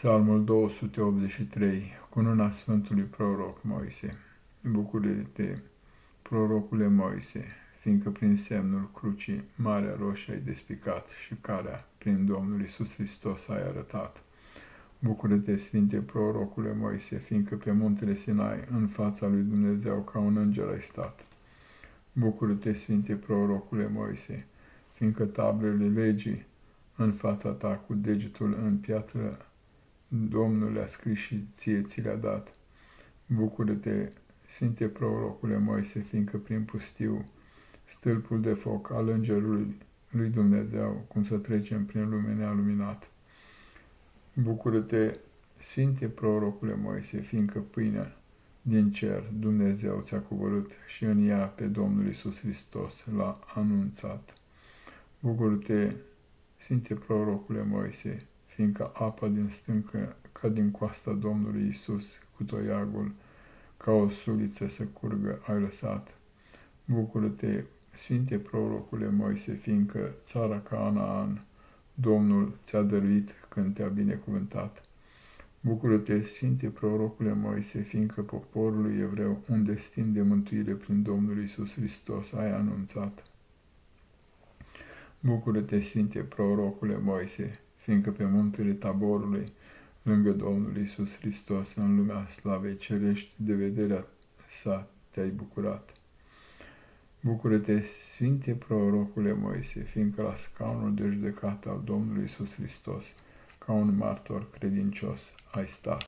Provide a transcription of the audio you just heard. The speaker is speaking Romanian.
Psalmul 283, cununa Sfântului Proroc Moise. Bucură-te, prorocule Moise, fiindcă prin semnul crucii Marea Roșie ai despicat și calea prin Domnul Isus Hristos ai arătat. Bucură-te, Sfinte prorocule Moise, fiindcă pe muntele Sinai, în fața lui Dumnezeu, ca un înger ai stat. Bucură-te, Sfinte prorocule Moise, fiindcă tablele legii în fața ta cu degetul în piatră Domnul le-a scris și ție ți le-a dat. Bucură-te, Sfinte prorocule Moise, fiindcă prin pustiu, stâlpul de foc al îngerului lui Dumnezeu, cum să trecem prin lume ne-a luminat. Bucură-te, Sfinte prorocule Moise, fiindcă pâinea din cer Dumnezeu ți-a coborât și în ea pe Domnul Isus Hristos l-a anunțat. Bucură-te, Sfinte prorocule Moise, fiindcă apa din stâncă, ca din coasta Domnului Isus, cu toiagul, ca o suliță să curgă, ai lăsat. Bucură-te, Sfinte prorocule Moise, fiindcă țara Canaan, Domnul ți-a dăruit când te-a binecuvântat. Bucură-te, Sfinte prorocule Moise, fiindcă poporului evreu un destin de mântuire prin Domnul Isus Hristos ai anunțat. Bucură-te, Sfinte prorocule Moise, fiindcă pe muntele taborului, lângă Domnul Isus Hristos, în lumea slavei cerești, de vederea sa te-ai bucurat. Bucură-te, Sfinte Prorocule Moise, fiindcă la scaunul de judecată al Domnului Isus Hristos, ca un martor credincios, ai stat.